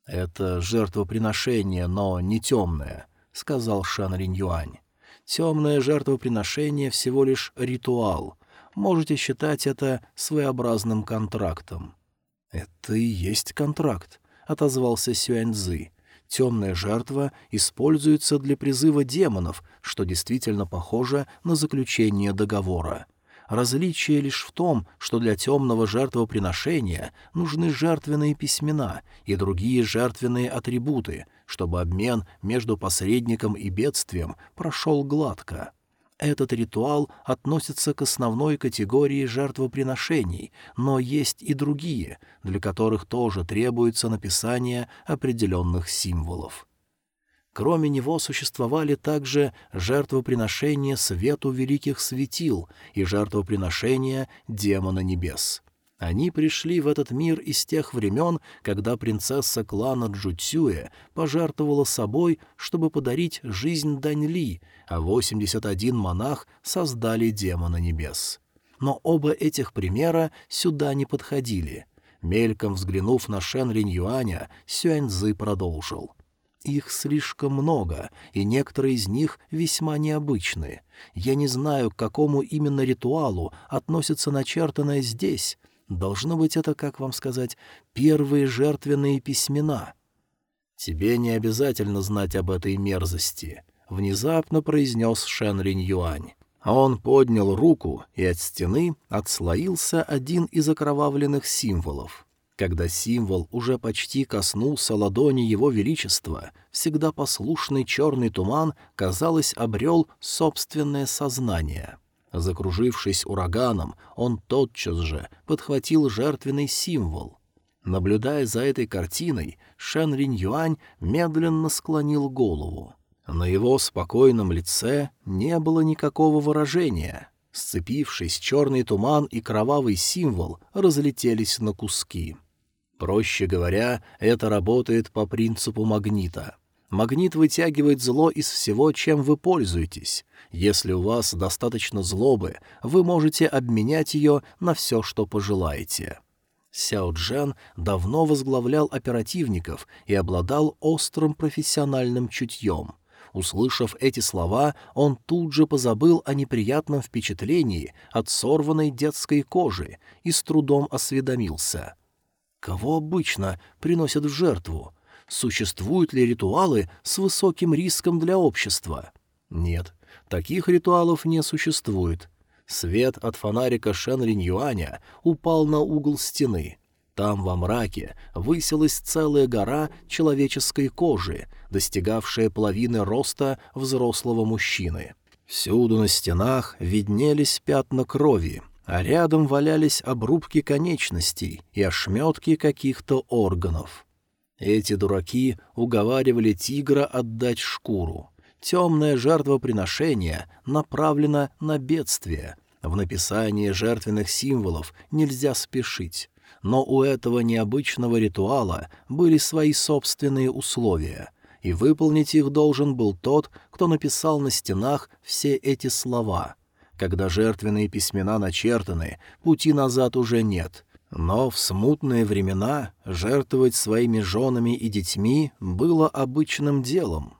«Это жертвоприношение, но не темное. — сказал Шан Ринь Юань. «Темное жертвоприношение — всего лишь ритуал. Можете считать это своеобразным контрактом». «Это и есть контракт», — отозвался Сюаньзы. «Темная жертва используется для призыва демонов, что действительно похоже на заключение договора. Различие лишь в том, что для темного жертвоприношения нужны жертвенные письмена и другие жертвенные атрибуты, чтобы обмен между посредником и бедствием прошел гладко. Этот ритуал относится к основной категории жертвоприношений, но есть и другие, для которых тоже требуется написание определенных символов. Кроме него существовали также жертвоприношения свету великих светил и жертвоприношения демона небес. Они пришли в этот мир из тех времен, когда принцесса клана Джуцюэ пожертвовала собой, чтобы подарить жизнь Даньли, а 81 монах создали демона небес. Но оба этих примера сюда не подходили — Мельком взглянув на Шен Линь Юаня, Сюаньзы продолжил. Их слишком много, и некоторые из них весьма необычны. Я не знаю, к какому именно ритуалу относится начертанное здесь. Должно быть, это, как вам сказать, первые жертвенные письмена. Тебе не обязательно знать об этой мерзости, — внезапно произнес Шен Ринь Юань. Он поднял руку, и от стены отслоился один из окровавленных символов. Когда символ уже почти коснулся ладони его величества, всегда послушный черный туман, казалось, обрел собственное сознание. Закружившись ураганом, он тотчас же подхватил жертвенный символ. Наблюдая за этой картиной, Шен Ринь Юань медленно склонил голову. На его спокойном лице не было никакого выражения. Сцепившись, черный туман и кровавый символ разлетелись на куски. Проще говоря, это работает по принципу магнита. Магнит вытягивает зло из всего, чем вы пользуетесь. Если у вас достаточно злобы, вы можете обменять ее на все, что пожелаете. Сяо Джен давно возглавлял оперативников и обладал острым профессиональным чутьем. Услышав эти слова, он тут же позабыл о неприятном впечатлении от сорванной детской кожи и с трудом осведомился. Кого обычно приносят в жертву? Существуют ли ритуалы с высоким риском для общества? Нет, таких ритуалов не существует. Свет от фонарика Шен Линь Юаня упал на угол стены. Там во мраке высилась целая гора человеческой кожи, достигавшая половины роста взрослого мужчины. Всюду на стенах виднелись пятна крови, а рядом валялись обрубки конечностей и ошметки каких-то органов. Эти дураки уговаривали тигра отдать шкуру. Темное жертвоприношение направлено на бедствие. В написании жертвенных символов нельзя спешить. Но у этого необычного ритуала были свои собственные условия, и выполнить их должен был тот, кто написал на стенах все эти слова — когда жертвенные письмена начертаны, пути назад уже нет. Но в смутные времена жертвовать своими женами и детьми было обычным делом.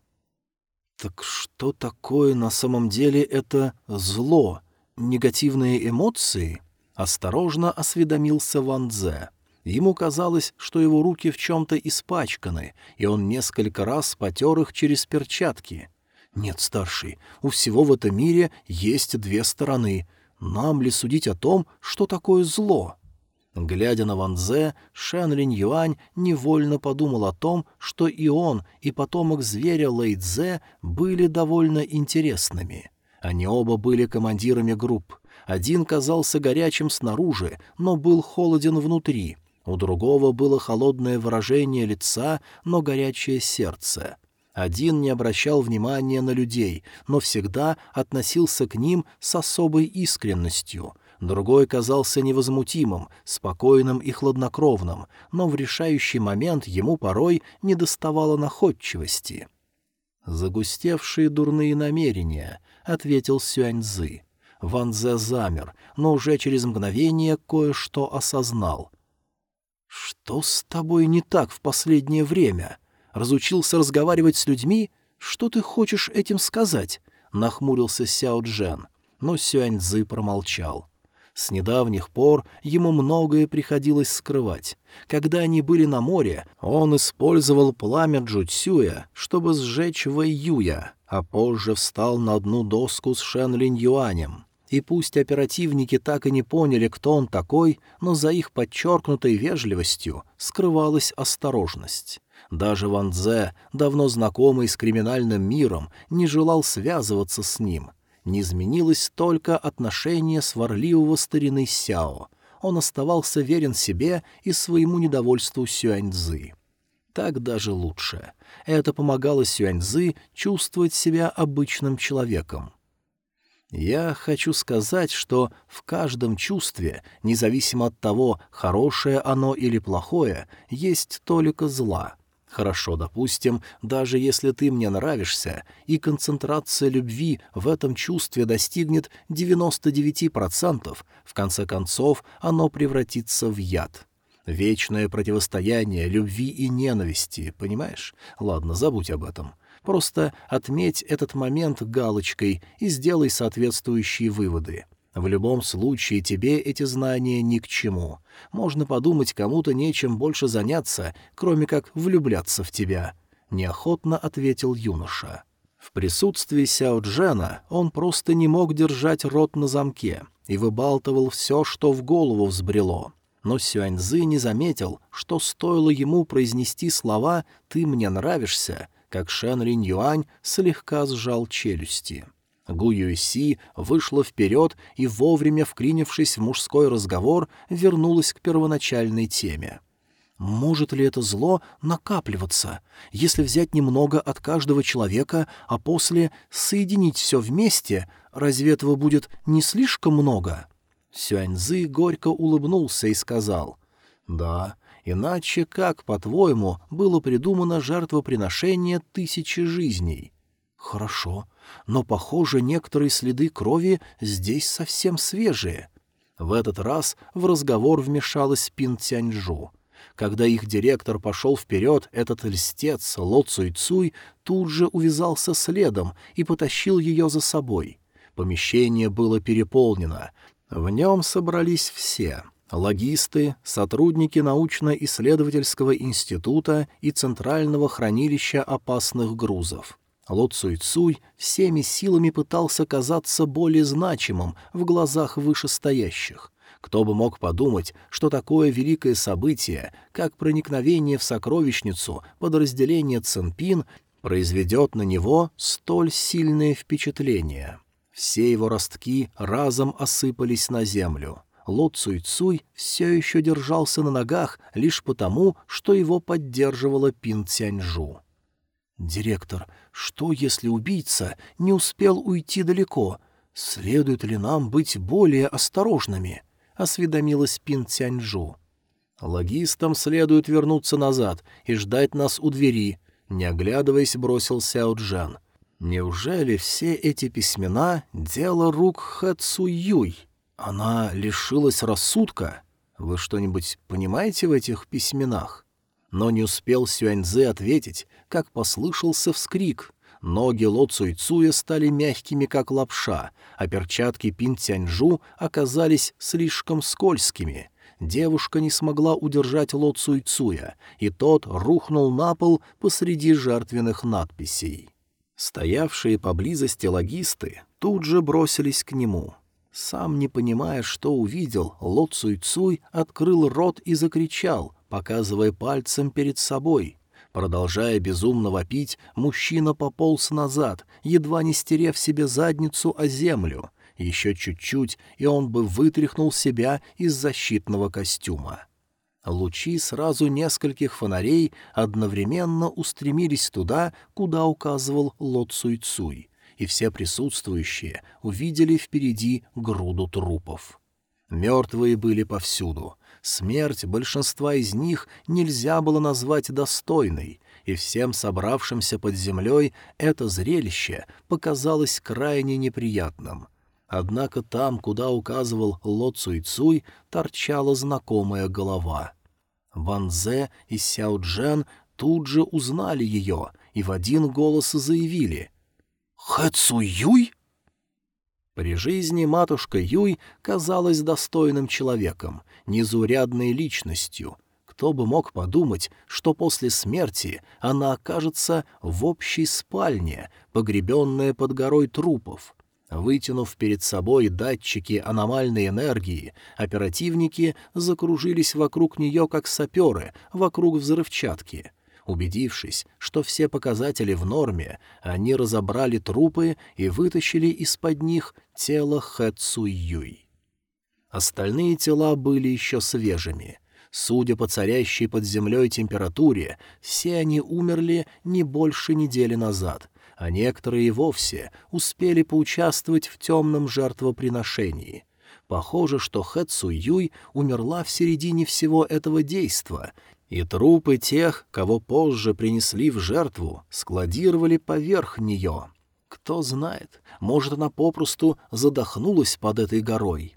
Так что такое на самом деле это зло? Негативные эмоции? Осторожно осведомился Ван Дзе. Ему казалось, что его руки в чем-то испачканы, и он несколько раз потер их через перчатки — нет, старший, у всего в этом мире есть две стороны. Нам ли судить о том, что такое зло? Глядя на Ван Зе, Шэн Линь Юань невольно подумал о том, что и он, и потомок зверя Лэй Цзэ были довольно интересными. Они оба были командирами групп. Один казался горячим снаружи, но был холоден внутри. У другого было холодное выражение лица, но горячее сердце. Один не обращал внимания на людей, но всегда относился к ним с особой искренностью. Другой казался невозмутимым, спокойным и хладнокровным, но в решающий момент ему порой недоставало находчивости. «Загустевшие дурные намерения», — ответил Сюаньзы. Ван Зе замер, но уже через мгновение кое-что осознал. «Что с тобой не так в последнее время?» Разучился разговаривать с людьми? Что ты хочешь этим сказать?» — нахмурился Сяо Джен, но Сюань Цзы промолчал. С недавних пор ему многое приходилось скрывать. Когда они были на море, он использовал пламя Джуцюя, чтобы сжечь Вэй Юя, а позже встал на одну доску с Шен Линь Юанем. И пусть оперативники так и не поняли, кто он такой, но за их подчеркнутой вежливостью скрывалась осторожность. Даже Ван Дзе, давно знакомый с криминальным миром, не желал связываться с ним. Не изменилось только отношение сварливого старины Сяо. Он оставался верен себе и своему недовольству Сюаньцзы. Так даже лучше. Это помогало Сюаньцзы чувствовать себя обычным человеком. Я хочу сказать, что в каждом чувстве, независимо от того, хорошее оно или плохое, есть толика зла — Хорошо, допустим, даже если ты мне нравишься, и концентрация любви в этом чувстве достигнет 99%, в конце концов оно превратится в яд. Вечное противостояние любви и ненависти, понимаешь? Ладно, забудь об этом. Просто отметь этот момент галочкой и сделай соответствующие выводы. В любом случае тебе эти знания ни к чему. Можно подумать, кому-то нечем больше заняться, кроме как влюбляться в тебя», — неохотно ответил юноша. В присутствии Сяо Джена он просто не мог держать рот на замке и выбалтывал все, что в голову взбрело. Но Сюаньзы не заметил, что стоило ему произнести слова «ты мне нравишься», как Шен Ринь Юань слегка сжал челюсти. Гу Юйси вышла вперед и, вовремя вклинившись в мужской разговор, вернулась к первоначальной теме. Может ли это зло накапливаться, если взять немного от каждого человека, а после соединить все вместе, разве этого будет не слишком много? Сюаньзы горько улыбнулся и сказал, «Да, иначе как, по-твоему, было придумано жертвоприношение тысячи жизней?» «Хорошо, но, похоже, некоторые следы крови здесь совсем свежие». В этот раз в разговор вмешалась Пин Тяньжу. Когда их директор пошел вперед, этот льстец, Ло Цуй Цуй, тут же увязался следом и потащил ее за собой. Помещение было переполнено. В нем собрались все — логисты, сотрудники научно-исследовательского института и Центрального хранилища опасных грузов. Ло Цуй Цуй всеми силами пытался казаться более значимым в глазах вышестоящих — кто бы мог подумать, что такое великое событие, как проникновение в сокровищницу подразделения Цинпин, произведет на него столь сильное впечатление. Все его ростки разом осыпались на землю. Ло Цуй Цуй все еще держался на ногах лишь потому, что его поддерживала Пин Цяньжу. «Директор, что если убийца не успел уйти далеко? Следует ли нам быть более осторожными?» осведомилась Пин Цяньжу. «Логистам следует вернуться назад и ждать нас у двери», — не оглядываясь, бросил Сяо Джан. «Неужели все эти письмена — дело рук Хэ Цу Юй? Она лишилась рассудка? Вы что-нибудь понимаете в этих письменах?» Но не успел Сюаньзы ответить, как послышался вскрик — Ноги Ло Цуйцуя стали мягкими, как лапша, а перчатки Пин Тяньжу оказались слишком скользкими. Девушка не смогла удержать Ло Цуйцуя, и тот рухнул на пол посреди жертвенных надписей. Стоявшие поблизости логисты тут же бросились к нему. Сам не понимая, что увидел, Ло Цуйцуй открыл рот и закричал, показывая пальцем перед собой — Продолжая безумно вопить, мужчина пополз назад, едва не стерев себе задницу о землю. Еще чуть-чуть, и он бы вытряхнул себя из защитного костюма. Лучи сразу нескольких фонарей одновременно устремились туда, куда указывал Ло Цуй Цуй, и все присутствующие увидели впереди груду трупов. Мертвые были повсюду — Смерть большинства из них нельзя было назвать достойной, и всем собравшимся под землей это зрелище показалось крайне неприятным. Однако там, куда указывал Ло Цуй Цуй, торчала знакомая голова. Ван Зе и Сяо Джен тут же узнали ее и в один голос заявили «Хэ Цуй Юй?» При жизни матушка Юй казалась достойным человеком, незаурядной личностью. Кто бы мог подумать, что после смерти она окажется в общей спальне, погребенная под горой трупов. Вытянув перед собой датчики аномальной энергии, оперативники закружились вокруг нее, как саперы, вокруг взрывчатки — Убедившись, что все показатели в норме, они разобрали трупы и вытащили из-под них тело Хэ Цуй Остальные тела были еще свежими. Судя по царящей под землей температуре, все они умерли не больше недели назад, а некоторые и вовсе успели поучаствовать в темном жертвоприношении. Похоже, что Хэ Цуй умерла в середине всего этого действа и трупы тех, кого позже принесли в жертву, складировали поверх нее. Кто знает, может, она попросту задохнулась под этой горой.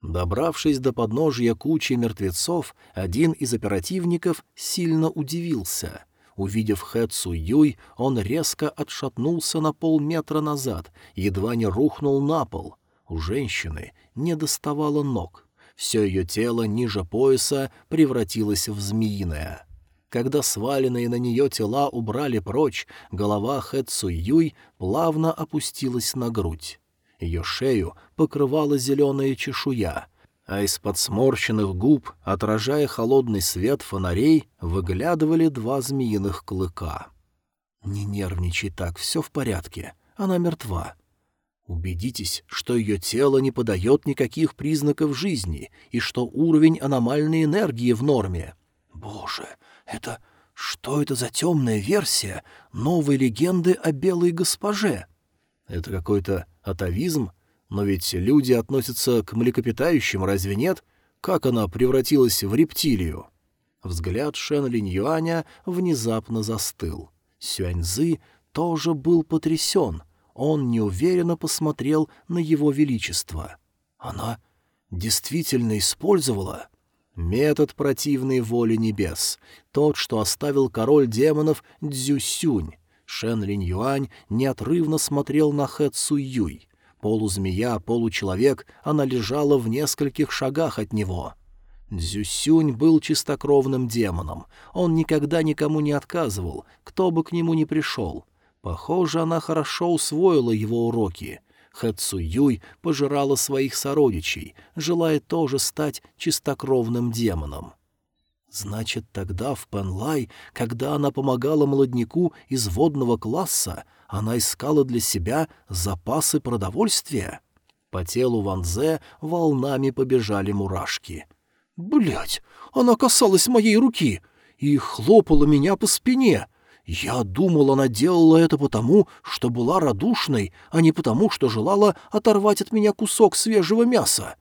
Добравшись до подножия кучи мертвецов, один из оперативников сильно удивился. Увидев Хэ Цу Юй, он резко отшатнулся на полметра назад, едва не рухнул на пол. У женщины не доставало ног. Все ее тело ниже пояса превратилось в змеиное. Когда сваленные на нее тела убрали прочь, голова Хэ Цу Юй плавно опустилась на грудь. Ее шею покрывала зеленая чешуя, а из-под сморщенных губ, отражая холодный свет фонарей, выглядывали два змеиных клыка. «Не нервничай так, все в порядке. Она мертва. Убедитесь, что ее тело не подает никаких признаков жизни и что уровень аномальной энергии в норме. Боже, это... Что это за темная версия новой легенды о белой госпоже? Это какой-то атовизм? Но ведь люди относятся к млекопитающим, разве нет? Как она превратилась в рептилию? Взгляд Шен Линь Юаня внезапно застыл. Сюаньзы тоже был потрясен. Он неуверенно посмотрел на его величество. Она действительно использовала Метод противной воли небес, тот, что оставил король демонов Дзюсюнь. Шен Линь Юань неотрывно смотрел на Хэ Цу Юй. Полузмея, получеловек, она лежала в нескольких шагах от него. Дзюсюнь был чистокровным демоном. Он никогда никому не отказывал, кто бы к нему ни пришел. Похоже, она хорошо усвоила его уроки. Хэ пожирала своих сородичей, желая тоже стать чистокровным демоном. Значит, тогда в Пенлай, когда она помогала молодняку из водного класса, она искала для себя запасы продовольствия? По телу Ван Зе волнами побежали мурашки. Блять, она касалась моей руки и хлопала меня по спине!» Я думал, она делала это потому, что была радушной, а не потому, что желала оторвать от меня кусок свежего мяса.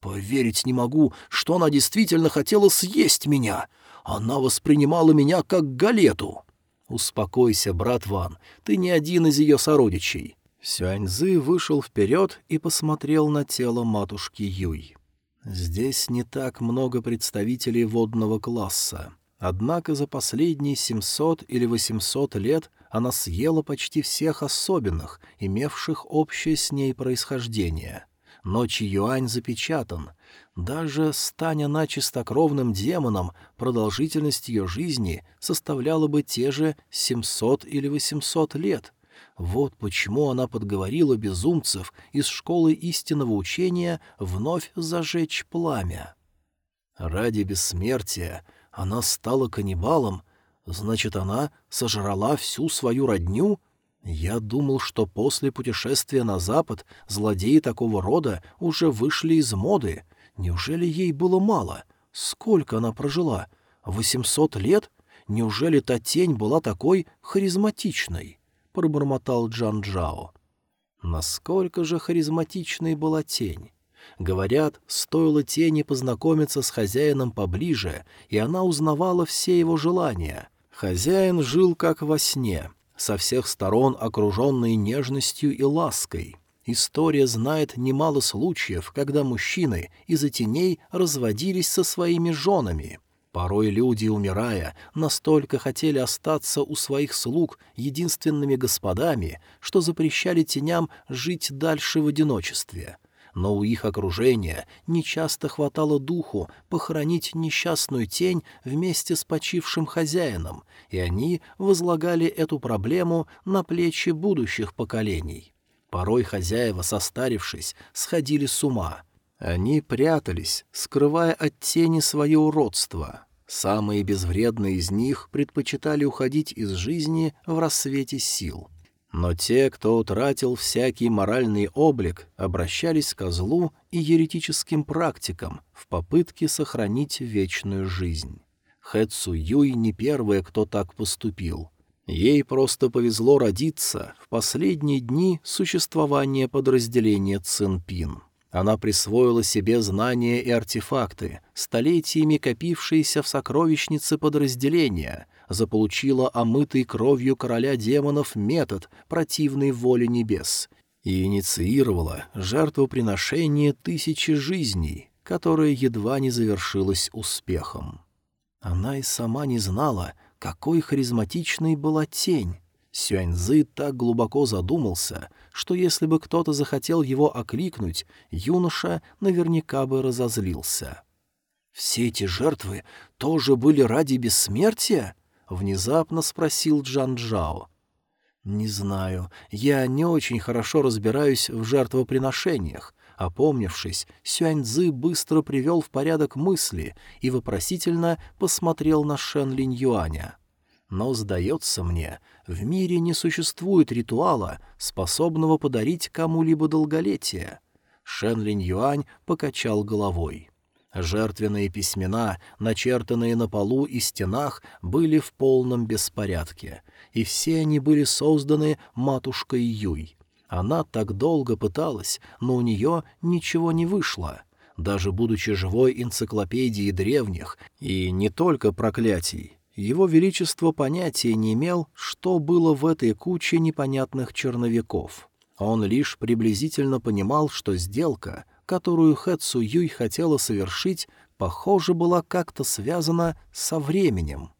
Поверить не могу, что она действительно хотела съесть меня. Она воспринимала меня как галету. Успокойся, брат Ван, ты не один из ее сородичей. Сюаньзы вышел вперед и посмотрел на тело матушки Юй. Здесь не так много представителей водного класса. Однако за последние 700 или 800 лет она съела почти всех особенных, имевших общее с ней происхождение. Но Юань запечатан. Даже станя она чистокровным демоном, продолжительность ее жизни составляла бы те же 700 или 800 лет. Вот почему она подговорила безумцев из школы истинного учения вновь зажечь пламя. Ради бессмертия она стала каннибалом? Значит, она сожрала всю свою родню? Я думал, что после путешествия на запад злодеи такого рода уже вышли из моды. Неужели ей было мало? Сколько она прожила? Восемьсот лет? Неужели та тень была такой харизматичной? Пробормотал Джан Джао. Насколько же харизматичной была тень? Говорят, стоило тени познакомиться с хозяином поближе, и она узнавала все его желания. Хозяин жил как во сне, со всех сторон окруженный нежностью и лаской. История знает немало случаев, когда мужчины из-за теней разводились со своими женами. Порой люди, умирая, настолько хотели остаться у своих слуг единственными господами, что запрещали теням жить дальше в одиночестве — но у их окружения нечасто хватало духу похоронить несчастную тень вместе с почившим хозяином, и они возлагали эту проблему на плечи будущих поколений. Порой хозяева, состарившись, сходили с ума. Они прятались, скрывая от тени свое уродство. Самые безвредные из них предпочитали уходить из жизни в рассвете сил — но те, кто утратил всякий моральный облик, обращались к злу и еретическим практикам в попытке сохранить вечную жизнь. Хэ Юй не первая, кто так поступил. Ей просто повезло родиться в последние дни существования подразделения Цинпин. Она присвоила себе знания и артефакты, столетиями копившиеся в сокровищнице подразделения, заполучила омытый кровью короля демонов метод, противной воле небес, и инициировала жертвоприношение тысячи жизней, которое едва не завершилось успехом. Она и сама не знала, какой харизматичной была тень. Сюаньзы так глубоко задумался, что если бы кто-то захотел его окликнуть, юноша наверняка бы разозлился. «Все эти жертвы тоже были ради бессмертия?» — внезапно спросил Джан Джао. «Не знаю. Я не очень хорошо разбираюсь в жертвоприношениях. Опомнившись, Сюаньцзы быстро привел в порядок мысли и вопросительно посмотрел на Шен Линь Юаня. Но, сдается мне, в мире не существует ритуала, способного подарить кому-либо долголетие. Шен Линь Юань покачал головой. Жертвенные письмена, начертанные на полу и стенах, были в полном беспорядке, и все они были созданы матушкой Юй. Она так долго пыталась, но у нее ничего не вышло. Даже будучи живой энциклопедией древних, и не только проклятий, его Величество понятия не имел, что было в этой куче непонятных черновиков. Он лишь приблизительно понимал, что сделка, которую Хэ Юй хотела совершить, похоже, была как-то связана со временем.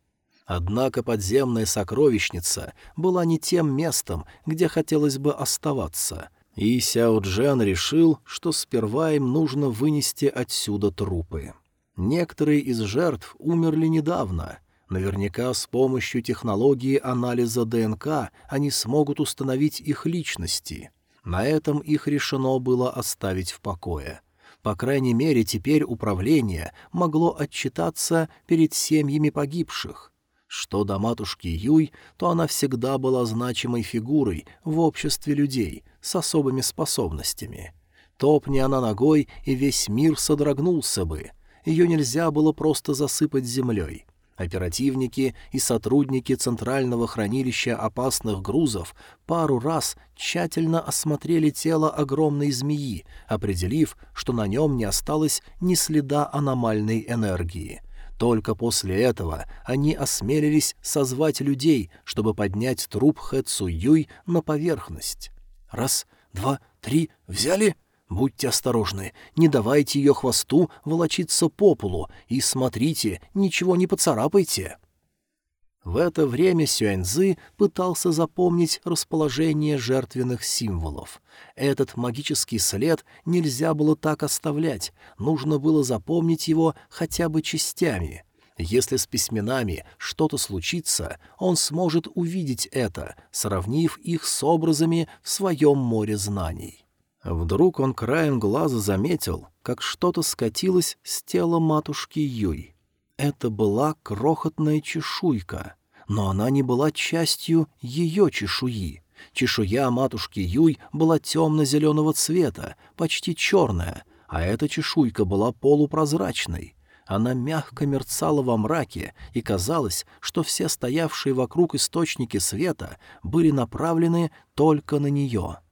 Однако подземная сокровищница была не тем местом, где хотелось бы оставаться, и Сяо Джен решил, что сперва им нужно вынести отсюда трупы. Некоторые из жертв умерли недавно. Наверняка с помощью технологии анализа ДНК они смогут установить их личности — на этом их решено было оставить в покое. По крайней мере, теперь управление могло отчитаться перед семьями погибших. Что до матушки Юй, то она всегда была значимой фигурой в обществе людей с особыми способностями. Топни она ногой, и весь мир содрогнулся бы. Ее нельзя было просто засыпать землей. Оперативники и сотрудники Центрального хранилища опасных грузов пару раз тщательно осмотрели тело огромной змеи, определив, что на нем не осталось ни следа аномальной энергии. Только после этого они осмелились созвать людей, чтобы поднять труп Хэ Цу Юй на поверхность. «Раз, два, три, взяли!» Будьте осторожны, не давайте ее хвосту волочиться по полу, и смотрите, ничего не поцарапайте». В это время Сюэньзы пытался запомнить расположение жертвенных символов. Этот магический след нельзя было так оставлять, нужно было запомнить его хотя бы частями. Если с письменами что-то случится, он сможет увидеть это, сравнив их с образами в своем море знаний. Вдруг он краем глаза заметил, как что-то скатилось с тела матушки Юй. Это была крохотная чешуйка, но она не была частью ее чешуи. Чешуя матушки Юй была темно-зеленого цвета, почти черная, а эта чешуйка была полупрозрачной. Она мягко мерцала во мраке, и казалось, что все стоявшие вокруг источники света были направлены только на нее —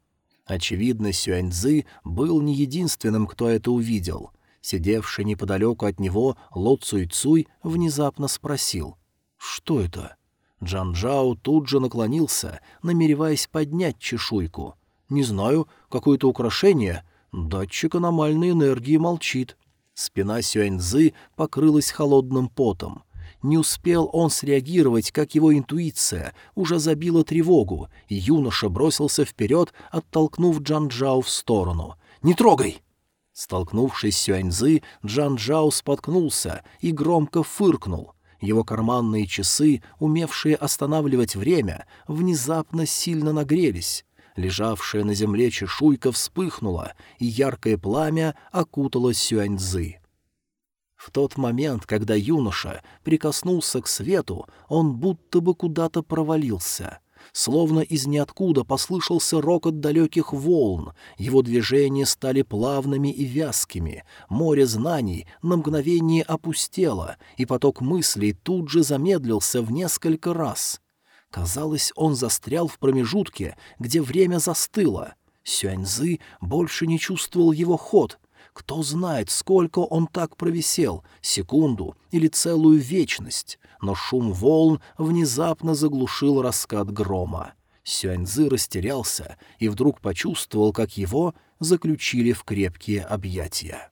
Очевидно, Сюаньзы был не единственным, кто это увидел. Сидевший неподалеку от него Ло Цуй Цуй внезапно спросил «Что это?». Джан Джао тут же наклонился, намереваясь поднять чешуйку. «Не знаю, какое-то украшение. Датчик аномальной энергии молчит». Спина Сюаньзы покрылась холодным потом. Не успел он среагировать, как его интуиция уже забила тревогу, и юноша бросился вперед, оттолкнув Джан-Джао в сторону. «Не трогай!» Столкнувшись с Сюаньзы, Джан-Джао споткнулся и громко фыркнул. Его карманные часы, умевшие останавливать время, внезапно сильно нагрелись. Лежавшая на земле чешуйка вспыхнула, и яркое пламя окутало Сюаньзы. В тот момент, когда юноша прикоснулся к свету, он будто бы куда-то провалился. Словно из ниоткуда послышался рокот далеких волн, его движения стали плавными и вязкими, море знаний на мгновение опустело, и поток мыслей тут же замедлился в несколько раз. Казалось, он застрял в промежутке, где время застыло. Сюаньзы больше не чувствовал его ход — кто знает, сколько он так провисел, секунду или целую вечность. Но шум волн внезапно заглушил раскат грома. Сюаньзы растерялся и вдруг почувствовал, как его заключили в крепкие объятия.